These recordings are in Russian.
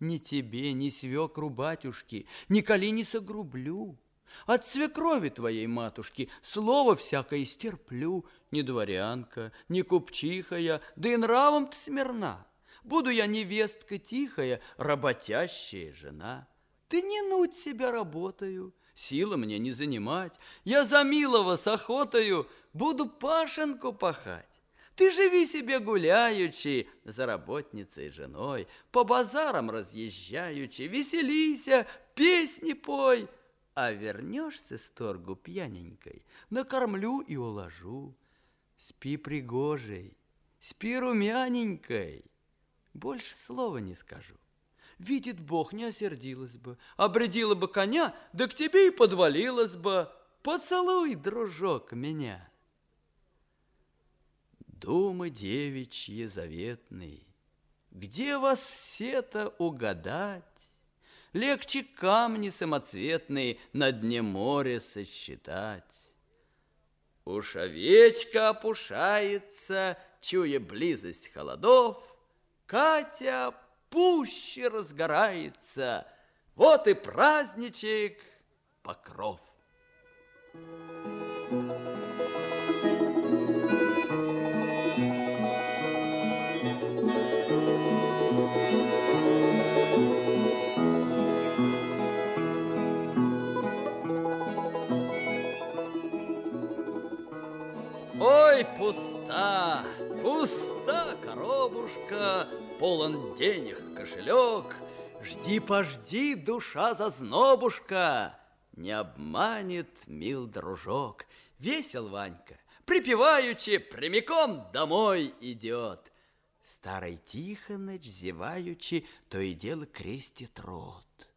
Ни тебе, ни свекру батюшки, николи не согрублю. От свекрови твоей матушки слово всякое стерплю. Ни дворянка, ни купчиха я, да и нравом ты смирна. Буду я невестка тихая, работящая жена. Ты не нуть себя работаю, сила мне не занимать. Я за милого с охотою буду пашенку пахать. Ты живи себе гуляючи, за работницей женой, по базарам разъезжаючи, веселися, песни пой. А вернешься с торгу пьяненькой, накормлю и уложу. Спи пригожей, спи румяненькой. Больше слова не скажу. Видит Бог, не осердилась бы, обредила бы коня, да к тебе и подвалилась бы. Поцелуй, дружок, меня. Думы девичьи заветные, Где вас все-то угадать? Легче камни самоцветные На дне моря сосчитать. Уж овечка опушается, Чуя близость холодов, Катя пуще разгорается. Вот и праздничек покров. Ой, пуста, пуста коробушка, полон денег кошелек. Жди, пожди, душа зазнобушка, не обманет мил дружок. Весел Ванька, припеваючи, прямиком домой идет. Старый Тихоныч, зеваючи, то и дело крестит рот.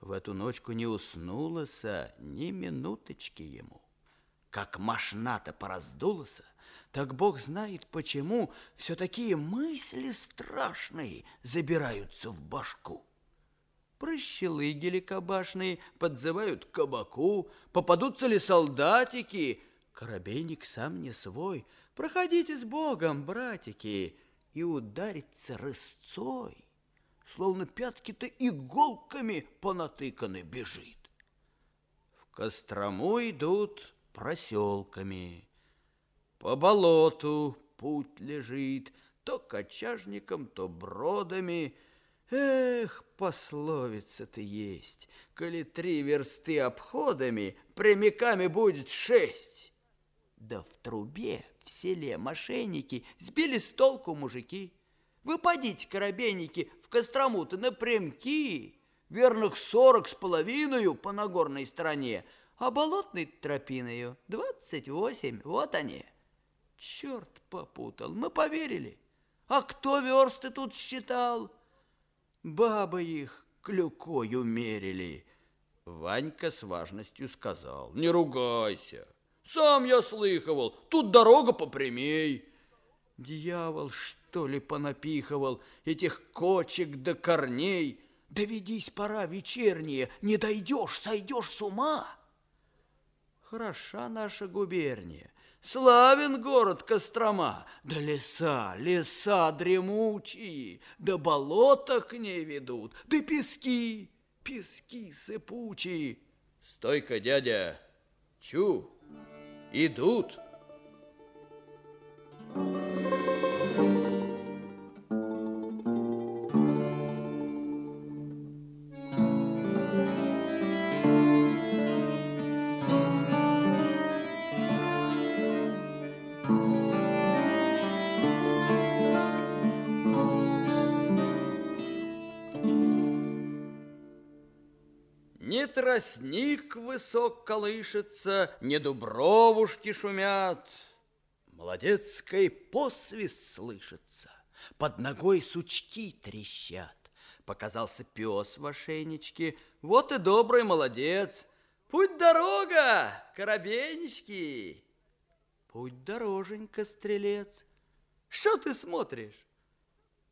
В эту ночку не уснулася ни минуточки ему. Как машина-то пораздулся, так Бог знает почему все такие мысли страшные забираются в башку. Прыщелыги кабашные подзывают кабаку, попадутся ли солдатики. Коробейник сам не свой. Проходите с Богом, братики, и ударится рысцой, словно пятки-то иголками понатыканы бежит. В Кострому идут проселками, по болоту путь лежит, то кочажником, то бродами. Эх, пословица-то есть, коли три версты обходами, прямиками будет шесть. Да в трубе в селе мошенники сбили с толку мужики. Вы подите, коробейники, в Кострому-то напрямки, верных сорок с половиной по Нагорной стороне, а болотной тропиною двадцать восемь, вот они. Черт попутал, мы поверили. А кто версты тут считал? Бабы их клюкою мерили. Ванька с важностью сказал, не ругайся. Сам я слыхивал, тут дорога попрямей. Дьявол, что ли, понапихивал этих кочек до корней. Доведись пора вечерняя, не дойдешь, сойдешь с ума. Хороша наша губерния, Славен город Кострома, да леса, леса дремучие, да болота к ней ведут, да пески, пески сыпучие. Стой-ка, дядя, чу, идут. Не тростник высок колышется, не дубровушки шумят. Молодецкой посвист слышится, под ногой сучки трещат. Показался пес в ошейничке, вот и добрый молодец. Путь дорога, коробейнички. Путь дороженька, стрелец. Что ты смотришь?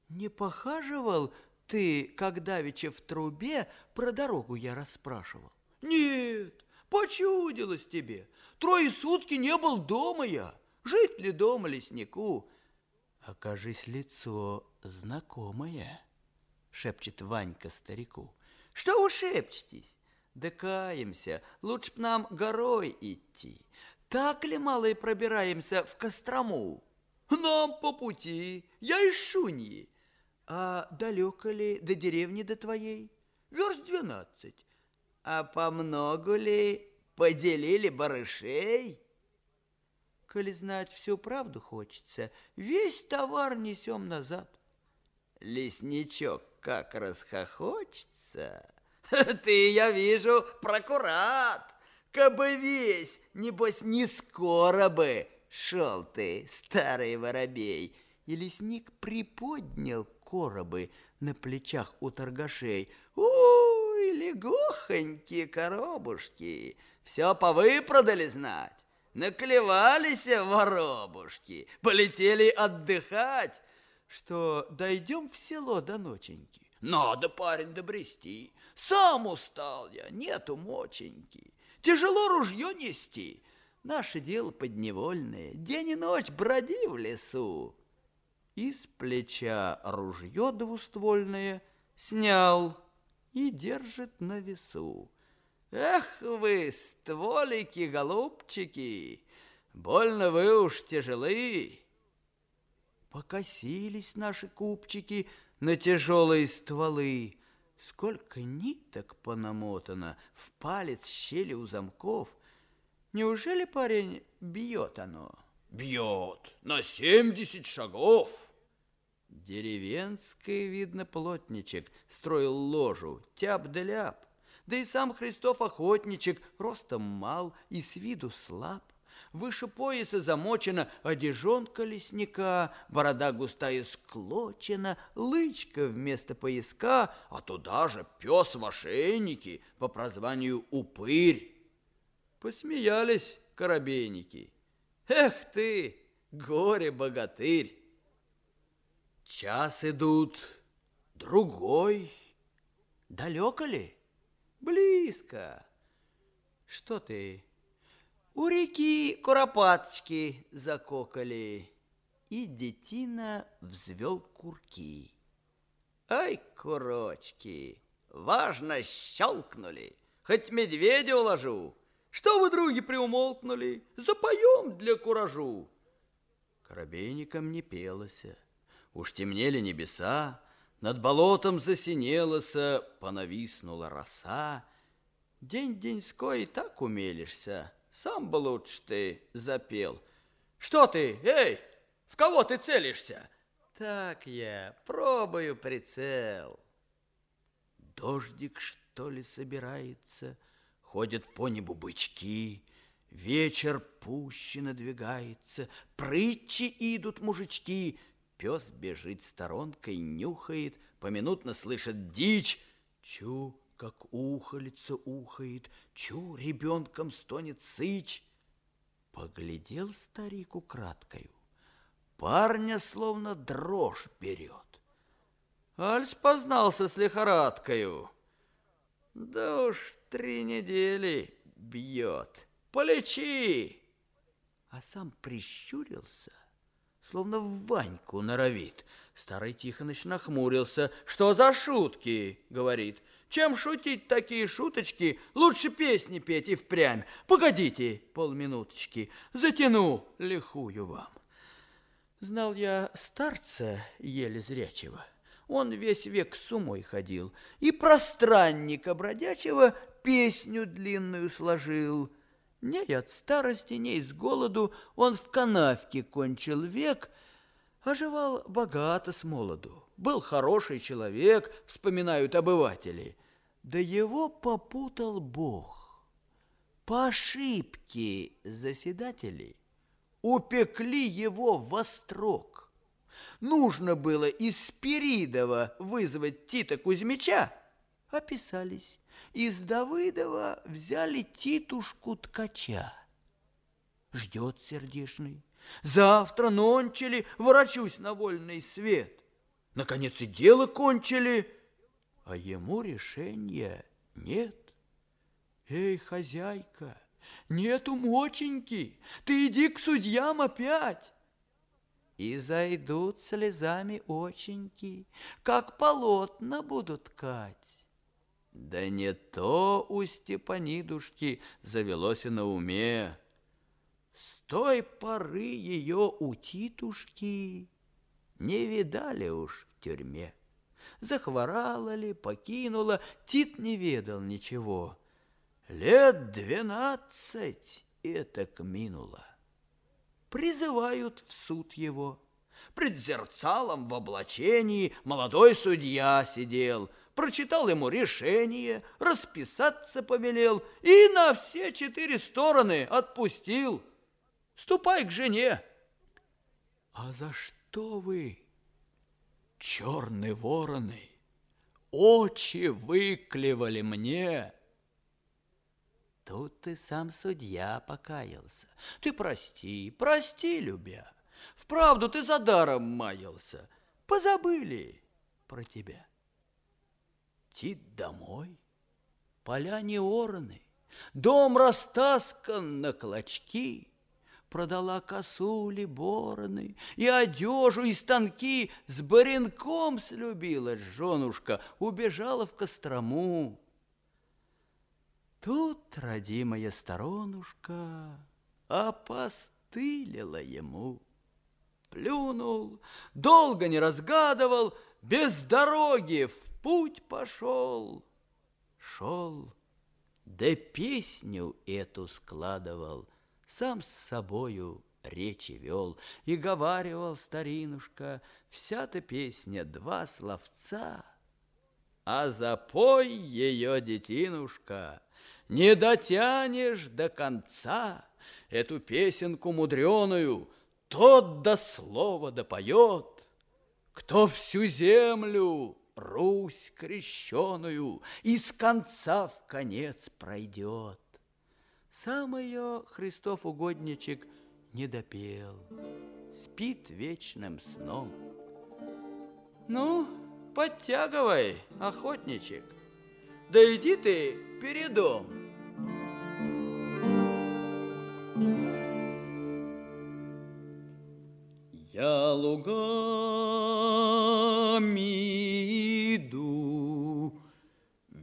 Не похаживал ты, когда давеча в трубе, про дорогу я расспрашивал. Нет, почудилось тебе. Трое сутки не был дома я. Жить ли дома леснику? Окажись лицо знакомое. шепчет Ванька старику. Что вы шепчетесь? Да каемся, лучше б нам горой идти. Так ли, малые, пробираемся в Кострому? Нам по пути, я из Шуньи. А далеко ли до деревни до твоей? Верст двенадцать. А по ли поделили барышей? Коли знать всю правду хочется, весь товар несем назад. Лесничок как расхохочется. Ты, я вижу, прокурат. Кабы весь, небось, не скоро бы шел ты, старый воробей. И лесник приподнял коробы на плечах у торгашей. Ой, легохонькие коробушки, все повыпродали знать. Наклевались воробушки, полетели отдыхать, что дойдем в село до ноченьки. Надо, парень, добрести. Сам устал я, нету моченьки. Тяжело ружье нести. Наше дело подневольное, день и ночь броди в лесу. Из плеча ружье двуствольное снял и держит на весу. Эх вы, стволики, голубчики, больно вы уж тяжелы. Покосились наши купчики на тяжелые стволы. Сколько ниток понамотано в палец щели у замков. Неужели парень бьет оно? Бьет на семьдесят шагов. Деревенский, видно, плотничек строил ложу, тяп да. Да и сам Христов охотничек, ростом мал и с виду слаб. Выше пояса замочена одежонка лесника, борода густая склочена, лычка вместо пояска, а туда же пес в ошейнике по прозванию Упырь. Посмеялись коробейники. Эх ты, горе-богатырь! Час идут, другой. Далеко ли? Близко. Что ты? У реки куропаточки закокали, и детина взвел курки. Ай, курочки, важно щелкнули, хоть медведя уложу. Что вы, други, приумолкнули? Запоем для куражу. Коробейникам не пелося. Уж темнели небеса, над болотом засинелося, понависнула роса. День деньской так умелишься, сам бы лучше ты запел. Что ты, эй, в кого ты целишься? Так я, пробую прицел. Дождик, что ли, собирается, ходят по небу бычки, Вечер пуще надвигается, прытчи идут мужички — Пес бежит сторонкой, нюхает, поминутно слышит дичь. Чу, как ухолица ухает, чу, ребенком стонет сыч. Поглядел старик украдкою, парня словно дрожь берет. Альс познался с лихорадкою. Да уж три недели бьет. Полечи! А сам прищурился словно в Ваньку норовит. Старый Тихоныч нахмурился. «Что за шутки?» — говорит. «Чем шутить такие шуточки? Лучше песни петь и впрямь. Погодите полминуточки, затяну лихую вам». Знал я старца еле зрячего. Он весь век с умой ходил, и про странника бродячего песню длинную сложил — не от старости, не из голоду он в канавке кончил век, оживал богато с молоду. Был хороший человек, вспоминают обыватели. Да его попутал Бог. По ошибке заседатели упекли его во строк. Нужно было из Спиридова вызвать Тита Кузьмича, описались из Давыдова взяли Титушку ткача. Ждет сердешный. Завтра нончили, ворочусь на вольный свет. Наконец и дело кончили, а ему решения нет. Эй, хозяйка, нету моченьки, ты иди к судьям опять. И зайдут слезами оченьки, Как полотна будут ткать. Да не то у Степанидушки завелось и на уме. С той поры ее у Титушки не видали уж в тюрьме. Захворала ли, покинула, Тит не ведал ничего. Лет двенадцать этак минуло. Призывают в суд его. Пред зерцалом в облачении молодой судья сидел, прочитал ему решение, расписаться повелел и на все четыре стороны отпустил. Ступай к жене. А за что вы, черные вороны, очи выклевали мне? Тут ты сам судья покаялся. Ты прости, прости, любя. Вправду ты за даром маялся. Позабыли про тебя. Тит домой, поля не ораны, Дом растаскан на клочки, Продала косули, бороны И одежу, и станки, С баренком слюбилась женушка, Убежала в Кострому. Тут родимая сторонушка опостылила ему. Плюнул, долго не разгадывал, без дороги в путь пошел. Шел, да песню эту складывал, сам с собою речи вел и говаривал старинушка, вся-то песня два словца, а запой ее, детинушка, не дотянешь до конца эту песенку мудреную, тот до слова допоет, кто всю землю, Русь крещеную, из конца в конец пройдет. Сам ее Христов угодничек не допел, спит вечным сном. Ну, подтягивай, охотничек, да иди ты передом. Я лугами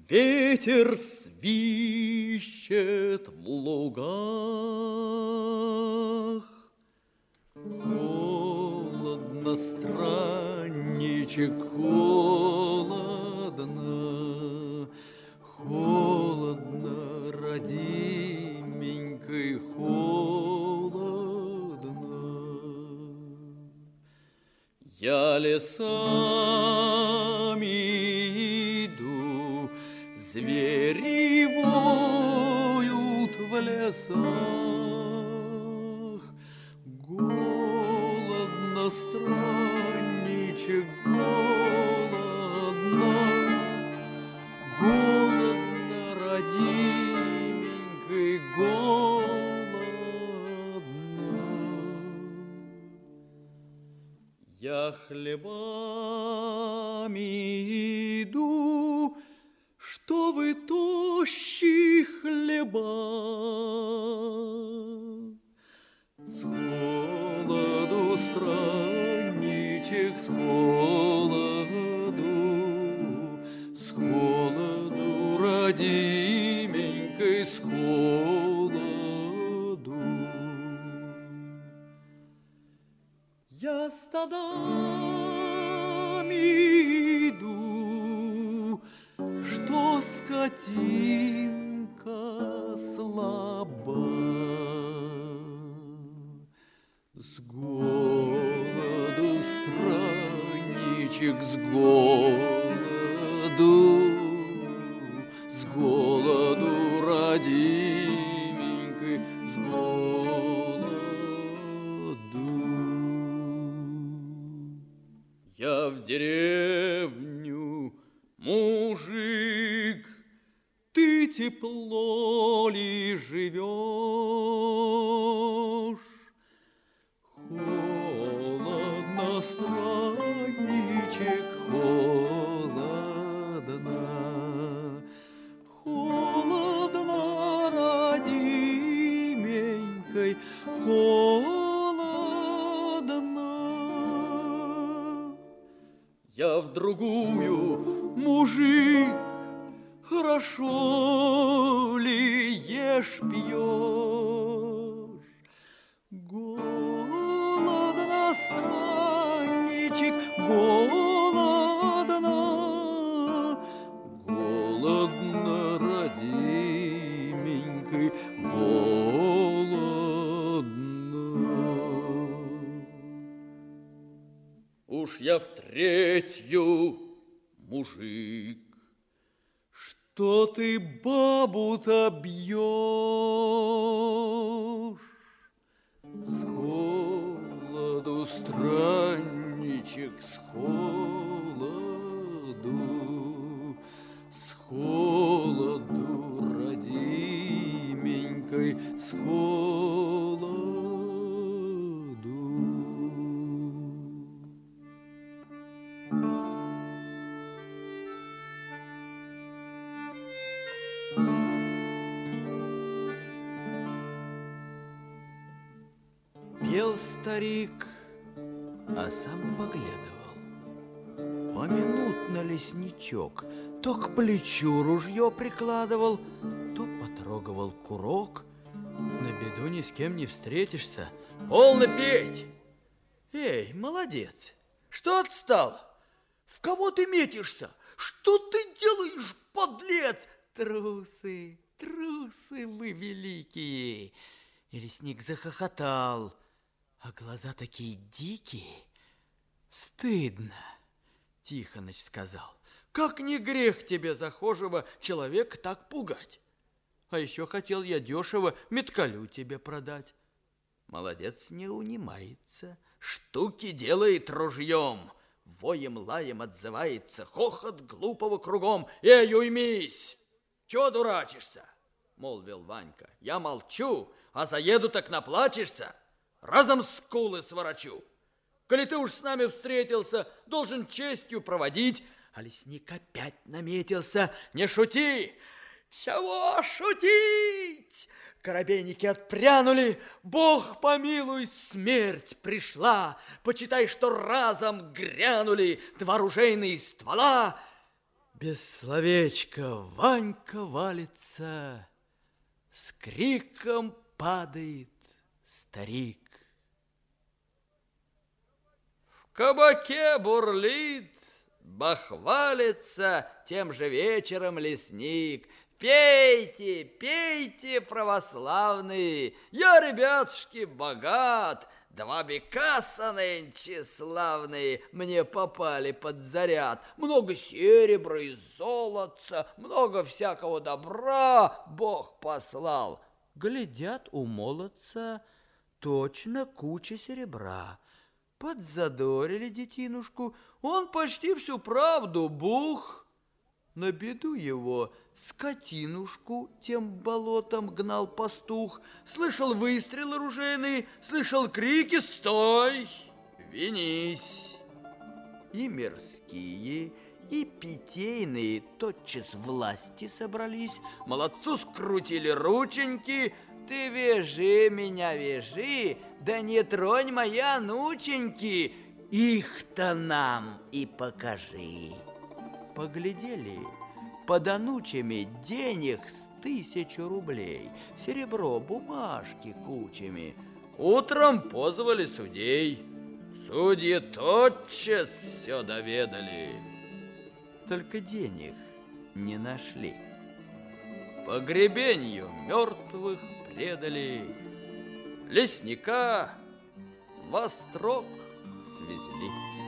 Ветер свищет в лугах. Холодно, странничек, холодно, Холодно, родименькой, холодно. Я лесами иду, звери воют в лесах. Голодно, странничек, голодно, Голодно, родименькой, голодно. Я хлебами иду, что вы тощие хлеба. С холоду, странничек, с холодно. Я в другую мужик, хорошо ли ешь пьешь? Третью мужик, что ты бабу-то бьешь? С холоду, странничек, с холоду, с холоду, родименькой, с холоду. Пел старик, а сам поглядывал. Поминутно лесничок то к плечу ружье прикладывал, то потрогивал курок. На беду ни с кем не встретишься. Полно петь! Эй, молодец! Что отстал? В кого ты метишься? Что ты делаешь, подлец? Трусы, трусы вы великие! И лесник захохотал, а глаза такие дикие. Стыдно, Тихоныч сказал. Как не грех тебе, захожего человека, так пугать? А еще хотел я дешево меткалю тебе продать. Молодец не унимается, штуки делает ружьем. Воем лаем отзывается, хохот глупого кругом. Эй, уймись! Чего дурачишься? Молвил Ванька. Я молчу, а заеду так наплачешься. Разом скулы сворачу. Коли ты уж с нами встретился, должен честью проводить. А лесник опять наметился. Не шути! Чего шутить? Коробейники отпрянули. Бог помилуй, смерть пришла. Почитай, что разом грянули два ружейные ствола. Без словечка Ванька валится, С криком падает старик. В кабаке бурлит, бахвалится тем же вечером лесник. Пейте, пейте, православные, я, ребятушки, богат, Два бекаса нынче славные мне попали под заряд. Много серебра и золотца, много всякого добра Бог послал. Глядят у молодца точно куча серебра. Подзадорили детинушку, он почти всю правду бух. На беду его скотинушку тем болотом гнал пастух, Слышал выстрелы ружейные, слышал крики «Стой! Винись!» И мирские, и питейные тотчас власти собрались, Молодцу скрутили рученьки, «Ты вяжи меня, вяжи, да не тронь моя нученьки, их-то нам и покажи!» Поглядели, под анучами денег с тысячу рублей, серебро, бумажки кучами. Утром позвали судей. Судьи тотчас все доведали. Только денег не нашли. Погребенью мертвых предали. Лесника во строк свезли.